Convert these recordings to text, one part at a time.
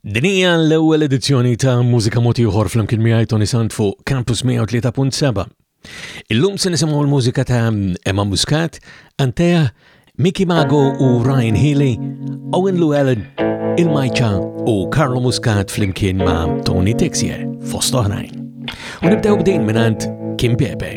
Din hija l-ewwel edizzjoni ta' Mużika Mod Ieħor flimkien miegħi Tony Sant fuq Campus 103.7. Illum se nisimgħu l-mużika ta' Emma Muscat, Antea, Mickey Mago u Ryan Healy, Owen Llewellyn, il-Majċa u Carlo Muscat flimkien ma' Tony Texier fost oħrajn. U nibdew b'din minant Kim Pepe.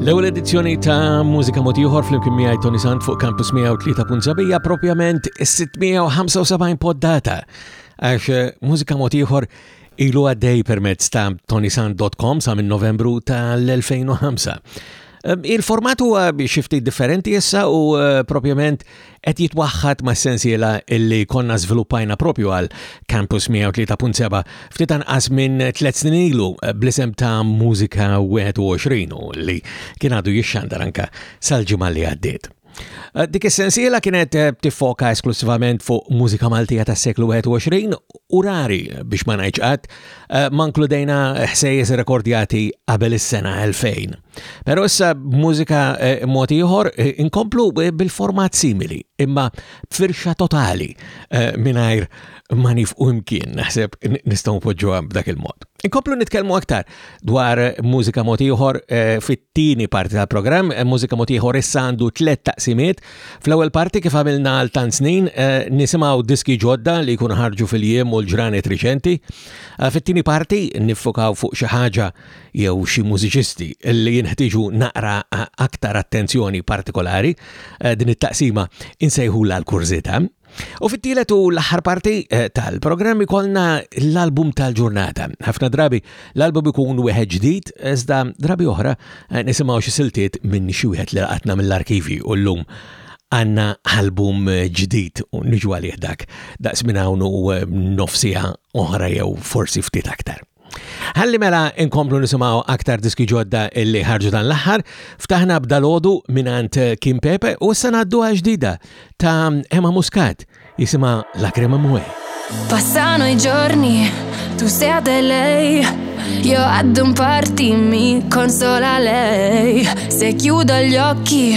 L-ewwel edizzjoni ta' Mużika Mod Ieħor flimkien miegħi Tony Sant fuq Campus 103.7 propjament 675 poddata għax eh, Mużika Mod Ieħor ilu għaddej permezz ta' tonysant.com sa' minn Novembru tal-2005. Ehm, Il-format huwa xifti differenti issa u eh, propjament qed jitwaħħad mas-sensiela li konna żviluppajna propju għal Campus 103.7 ftit anqas minn tliet snin ilu bl-isem ta' Mużika 21 u li kien għadu jixxandar anka sal-ġimgħa li għaddiet. Eh, dik is-sensiela kienet eh, tiffoka esklusivament fuq mużika Maltija tas-seklu 21 u rari biex ma ngħidx qatt eh, ma nkludejna ħsejjes rekordjati qabel is-sena 2000. Pero issa b'mużika eh, mod ieħor eh, inkomplu bil-format simili, imma firxa totali eh, mingħajr ma nifqu imkien, naħseb nistgħu poġġuha b'dak il-mod. Inkomplu nitkellmu aktar dwar mużika mod ieħor fit-tieni parti tal-programm, mużika mod ieħor issa għandu tliet taqsimiet. Fl-ewwel parti kif għamilna għal tant snin nisimgħu diski ġodda li jkunu ħarġu fil-jiem u l-ġranet riċenti. Fit-tieni parti nifokaw fuq xi ħaġa jew xi mużiċisti li jinħtieġu naqra aktar attenzjoni partikolari, eh, din it-taqsima insejħula l-kurżita. U fit-tielet u l-aħħar parti eh, tal-programm ikollna l-album tal-ġurnata. Ħafna drabi l-album ikun wieħed ġdid, iżda drabi oħra eh, nisimgħu xi siltiet minn xi wieħed li qatna mill-arkivi u llum għanna album ġdid u niġu għalih dak daqs minn hawn u nofsija oħra jew forsi ftit aktar. Ħalli mela inkomplu nisimaw aktar diski ġodda illi ħarġu dan l-aħħar, ftaħna b'dalodu minant eh, Kim Pepe u issa ngħaddu ġdida ta' Emma Muscat jisima Lacrima Mue. Passano i giorni, tu sei a lei, io ad un parti mi consola lei, se chiudo gli occhi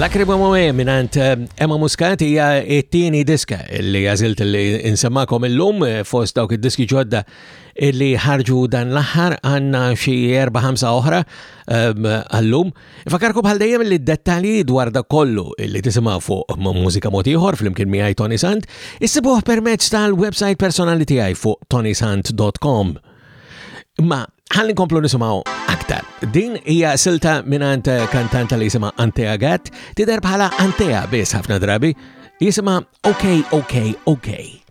Lacrima Moe minant eh, Emma Muscat hija t-tieni diska li għazilt li insemmakom illum eh, fost dawk id-diski ġodda li ħarġu dan l-aħħar għandna xi 4-5 oħra ehm, għallum. Um, Infakkarkom bħal dejjem li d-dettalji dwar dak kollu li tisimgħu fuq ma' mużika mod ieħor flimkien miegħi Tony Sant issibuh permezz tal-website personali tiegħi fuq tonysant.com. Ma ħalli nkomplu nisimgħu aktar. Din hija silta mingħand kantanta li jisimha Antea Gatt, tidher bħala Antea biss ħafna drabi, jisimha OK OK OK.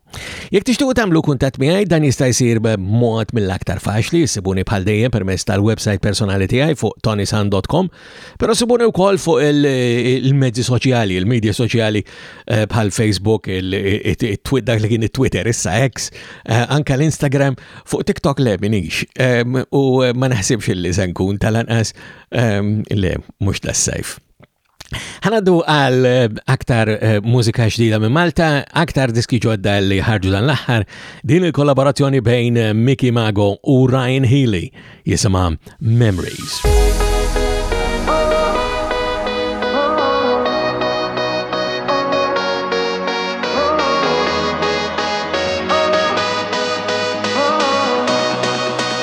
Jekk tixtiequ tagħmlu kuntatt miegħi dan jista' jsir b'mod mill-aktar faċli, sibuni bħal dejjem permezz tal-website personali tiegħi fuq tonisan.com, però sibuni wkoll fuq il-mezzi soċjali, il-medja soċjali eh, bħal Facebook, dak li kien it-Twitter, issa X, eh, anke l-Instagram, fuq TikTok le minix. Ehm, u eh, ma naħsibx li se nkun tal-anqas ehm, le mhux tas-sajf. Ħanaddu għal eh, aktar eh, mużika ġdida minn Malta, aktar diski ġodda li ħarġu dan l-aħħar, din il-kollaborazzjoni bejn eh, Mickey Mago u Ryan Healy jisimha Memories.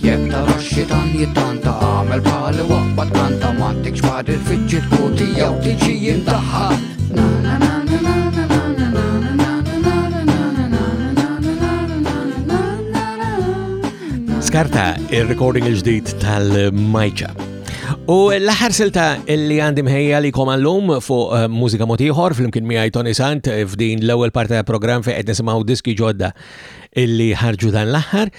Jekk tara xitan jittanta għamel bħali waqba tkanta mantik xbad il-fiċċi tkuti jew tiġi jindaħħa. Skarta il-recording il-ġdid tal-Majċa. U l-aħħar silta li għandi mħejja li kom għallum fuq eh, mużika motiħor fl-imkien miħaj Tony Sant eh, f'din l-ewwel parta program fe qed nisimgħu diski ġodda illi ħarġu dan l-aħħar.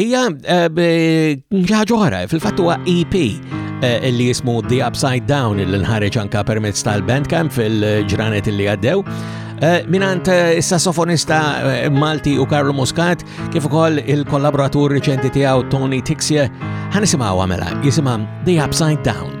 Ija eh, ħaġa oħra, fil-fatt huwa EP eh, li jismu The Upside Down li nħareġ anka permezz tal-Bandcamp fil-ġranet li għaddew. Eh, minant is-sassofonista Malti u Karlo Muscat kif ukoll il-kollaboratur riċenti tiegħu Tony Tixie ħanisimgħu għamela jisimha The Upside Down.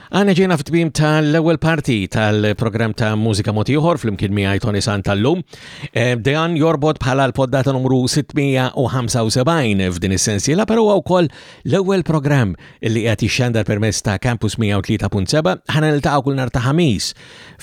Għana ġejna f'tmim tal-ewwel parti tal-programm ta' Mużika Moti Uħor fl-imkien miegħi Tony Sant tal-lum. Eh, Dejan jorbot bħala l-poddata numru 675 f'din is-sensiela, però wkoll l-ewwel programm li qed jixxandar permezz ta' Campus 103.7 ħana niltaqgħu kull nhar ta' ħamis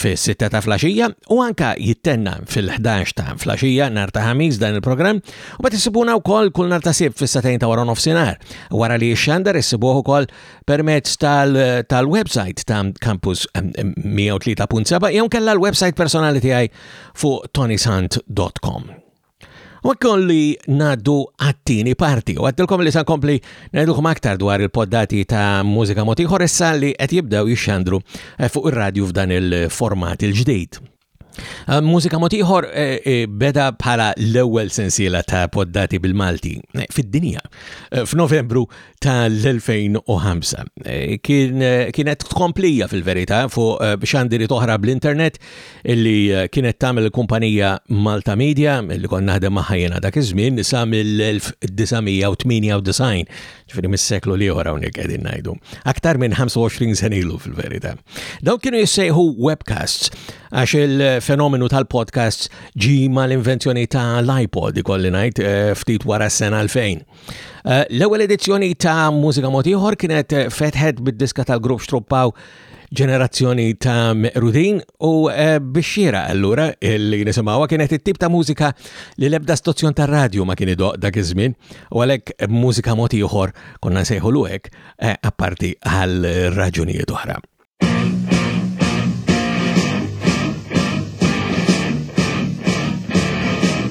fis-sitta ta' flaxija u anka jittenna fil-11 ta' flaxija nhar ta' ħamis dan il-programm u ma tisibuna wkoll kull nhar ta' sib fis-satejn ta' wara nofsinhar. Wara li jixxandar issibuh ukoll permezz tal-website ta' Campus 103.7 jew kella l-website personali tiegħi fuq tonisant.com. U kolli naddu għattini parti, u għattilkom li sankompli najdilkom aktar dwar il-poddati ta' mużika motiħor issa li qed jibdew jixxandru eh, fuq ir-radju f'dan il-format il-ġdid. Eh, mużika mod ieħor eh, eh, beda bħala l-ewwel sensiela ta' poddati bil-Malti fid-dinja f'Novembru tal-2005. Kienet tkomplija fil-verità fuq xandiri toħra bl-internet illi kienet tagħmel kumpanija Malta Media illi konna naħdem magħha dak iż-żmien sa mill-1998 ġifiri mis-seklu li ora unik għedin najdu, aktar minn 25 senilu fil-verita. Daw kienu jissejħu webcasts, għax il-fenomenu tal-podcasts ġi ma l-invenzjoni ta' l-iPod, ikolli najt, eh, ftit wara s-sena 2000. Eh, l-ewel edizzjoni ta' Mużika Motiħor kienet eh, fetħed bid-diska tal-grupp Struppaw ġenerazzjoni ta' meqrudin u eh, biex xira allura li nisimgħuha kienet it-tip ta' mużika li l-ebda stazzjon tar-radju ma kien idoq dak iż-żmien u għalhekk mużika mod ieħor konna nsejħu hekk eh, apparti għal raġunijiet oħra.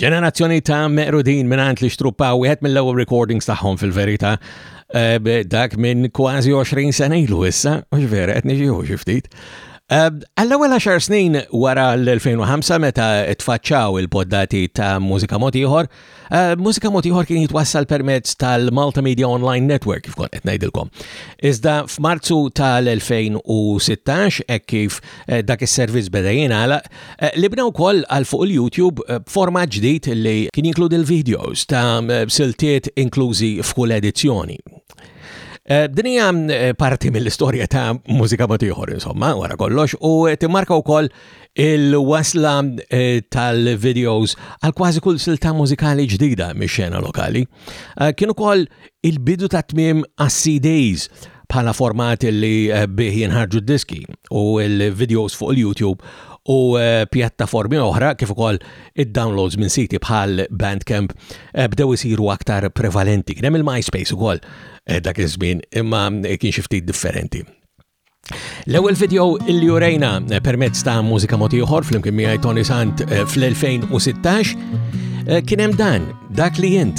Ġenerazzjoni ta' meqrudin minant li xtruppa u għed mill-ewwel recordings tagħhom fil-verità eh, dak minn kważi 20 sena ilu issa, mhux vera qed niġieħu xi ftit. Eh, għall-ewwel 10 snin wara l-2005 meta tfaċċaw il-poddati ta' mużika mod ieħor, eh, mużika mod ieħor kien jitwassal permezz tal-Multimedia Online Network kif kont qed ngħidilkom. Iżda f'Marzu tal-2016 hekk kif dak is-servizz beda jingħalaq, Eh, Libna wkoll għal fuq il-YouTube eh, format ġdid li kien jinkludi l-videos ta' eh, siltiet inklużi f'kull edizzjoni. Din hija parti mill-istorja ta' mużika motiħor, insomma, wara kollox, u timmarka wkoll il-wasla tal-videos għal kważi kull silta mużikali ġdida mix-xena lokali. Kien ukoll il-bidu ta' tmiem għas-CDs bħala format li eh, bih jinħarġu d-diski u l-videos fuq il-YouTube u eh, pjattaformi oħra kif ukoll id-downloads minn siti bħal Bandcamp eh, bdew isiru aktar prevalenti. Kien hemm il-MySpace ukoll dak iż-żmien imma kien xi ftit differenti. L-ewwel video illi jurejna permezz ta' mużika moti oħor flimkien miegħi Tony Sant fl-2016 kien hemm dan dak li jint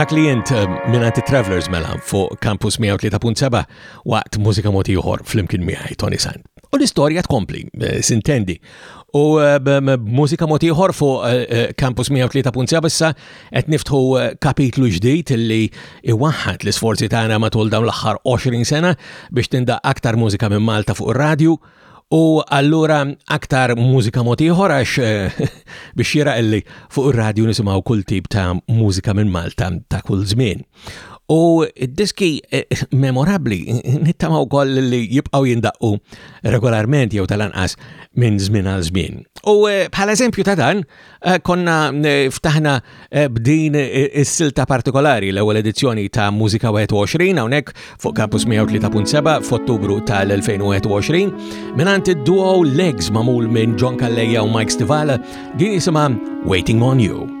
Dak li jent eh, minna ti Travelers mela fuq Campus 103.7 waqt mużika moti uħor fl-imkien miħaj Tony Sand. U l-istoria tkompli, eh, sintendi, U eh, b'mużika mod ieħor fuq eh, eh, Campus 103.7 issa qed niftħu kapitlu ġdid li iwaħħad l-isforzi tagħna matul dawn l-aħħar 20 sena biex tinda aktar mużika minn Malta fuq ir-radju u allura aktar mużika mod ieħor għax biex jira illi fuq ir-radju nisimgħu kull tip ta' mużika minn Malta ta' kull żmien. U diski eh, memorabli nittama wkoll li jibqgħu jindaqqu regolarment jew tal-anqas minn żmien għal żmien. U eh, bħal eżempju ta' dan eh, konna ftaħna b'din is-silta partikolari l-ewwel edizzjoni ta' Mużika 21 hawnhekk fuq Campus 103.7 f'Ottubru tal-2021 minant id-duo Legs mamul minn John Calleja u Mike Stivala din jisimha Waiting on You.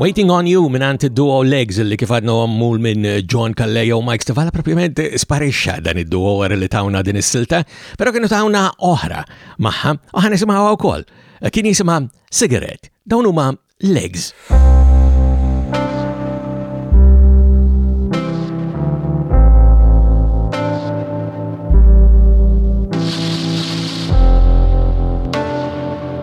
Waiting on You minant id-duo Legs li kif għadna għammul minn John Calleja u Mike Stivala propjament sparixxa dan id-duo għara li tawna din is-silta, pero kienu tawna oħra maħħa u ħan nisimgħu wkoll. Kien jisimha Cigarette, dawn huma Legs.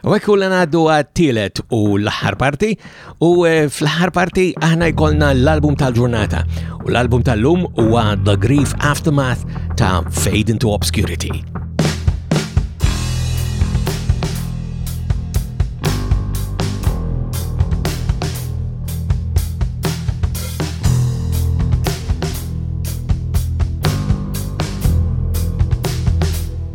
U hekk kull ngħaddu għat-tielet u l-aħħar parti u eh, fl-aħħar parti aħna jkollna l-album tal-ġurnata u l-album tal-lum huwa The Grief Aftermath ta' Fade into Obscurity.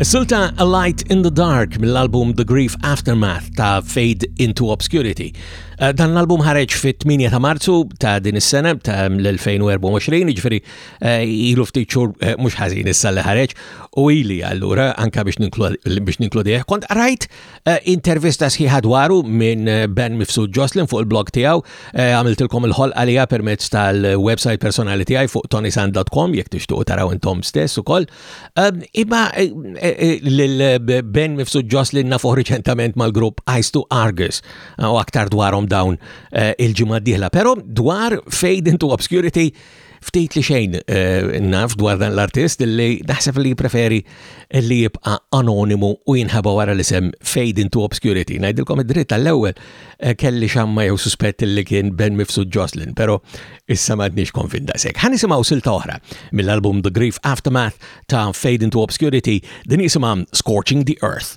Is-silta A Light in the Dark mill-album The Grief Aftermath ta' Fade into Obscurity. Eh, dan l-album ħareġ fit-8 ta' Marzu ta' din is-sena ta' l-2024, jiġifieri eh, ilu ftit xhur eh, mhux ħażin issa li ħareġ u ili allura anke biex ninkludih. Kont qrajt intervista sħiħa dwaru minn Ben Mifsud Joslin fuq il-blog tiegħu, għamiltilkom il-ħol għalija permezz tal-website personali tiegħi fuq tonisand.com jekk tixtuq taraw intom stess ukoll. Ehm, imma eh, eh, l-Ben Mifsud Ġos li nafuħ riċentament mal-grupp Ice to Argus u aktar dwarhom dawn il-ġimgħa diħla. Però dwar Fade into Obscurity ftit li xejn eh, naf dwar dan l-artist li naħseb li preferi li jibqa anonimu u jinħaba wara l-isem Fade into Obscurity. Najdilkom id-dritt tal-ewel Eh, kelli xamma jew suspett li kien Ben Mifsud Jocelyn, pero issa madniex konfin daqsek. Ħan nisimaw silta oħra mill-album The Grief Aftermath ta' Fade into Obscurity, din jisimha Scorching the Earth.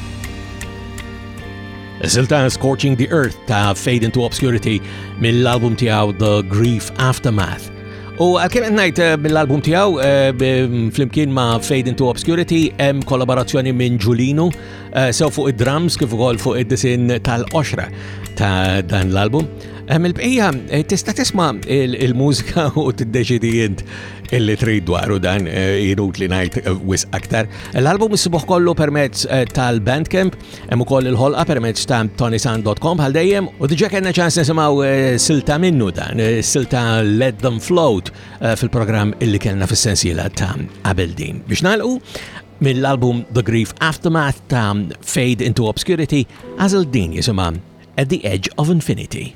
Silta Scorching the Earth ta' Fade into Obscurity mill-album tiegħu The Grief Aftermath. U għalkemm qed ngħid eh, mill-album tiegħu eh, flimkien ma' Fade into Obscurity hemm kollaborazzjoni minn Giulino eh, sew fuq id-drums kif ukoll fuq id-disin tal-qoxra ta' dan l-album. Hemm il-bqija tista' tisma' il-mużika u tiddeċidi int illi trid dwaru dan jirut li ngħid wis aktar. L-album issibuh kollu permezz eh, tal-Bandcamp, hemm ukoll il-ħolqa permezz ta' tonisan.com bħal dejjem u diġà kellna ċans nisimgħu eh, silta minnu dan, eh, silta Let Them Float fil-programm illi kellna fis-sensiela ta' qabel din. Biex nagħlqu mill-album The Grief Aftermath ta' Fade into Obscurity, għażel din jisimha At the Edge of Infinity.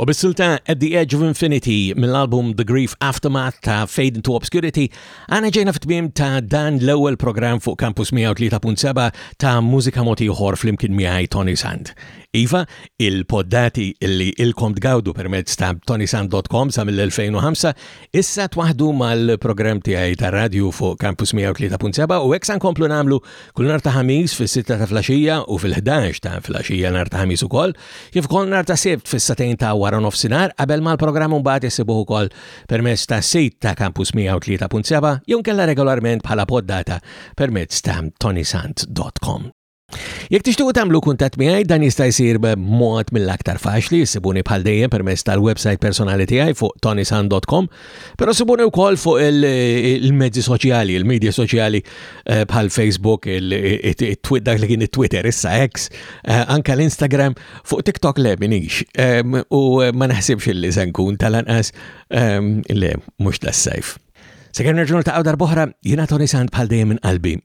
U bis-silta At the Edge of Infinity mill-album The Grief Aftermath ta' Fade into Obscurity, għana ġejna fit-tmiem ta' dan l-ewwel program fuq Campus 103.7 ta' mużika moti uħor fl-imkien miħaj Tony Sand. Iva, il-poddati li ilkom tgawdu permezz ta' tonisan dot com sa mill-2005 issa twaħdu mal-programm tiegħi ta' radju fuq Campus 103.7 u hekk nkomplu nagħmlu kull nhar ta' ħamis fis-6 ta' flaxija u fil-11 ta' flaxija nhar ta' ħamis ukoll, kif ukoll nhar ta' sibt fis-satejn ta' wara nofsinhar qabel mal-programm mbagħad isibuh ukoll permezz ta' sit ta' Campus 103.7 jew kella regolarment bħala poddata permezz ta' tonisan.com. Jekk tixtiequ tagħmlu kuntatt miegħi dan jista' jsir b'mod mill-aktar faċli, sibuni bħal dejjem permezz tal-website personali tiegħi fuq tonisan.com, però sibuni wkoll fuq il-mezzi soċjali, il-medja soċjali eh, bħal Facebook, dak li kien it-Twitter, issa X, eh, anke l-Instagram, fuq TikTok le minix. Ehm, u eh, ma naħsibx li se nkun tal-anqas ehm, le mhux tas-sajf. Sekemm nerġgħu ta' darbohra, jiena Tony Sant bħal dejjem minn qalbi.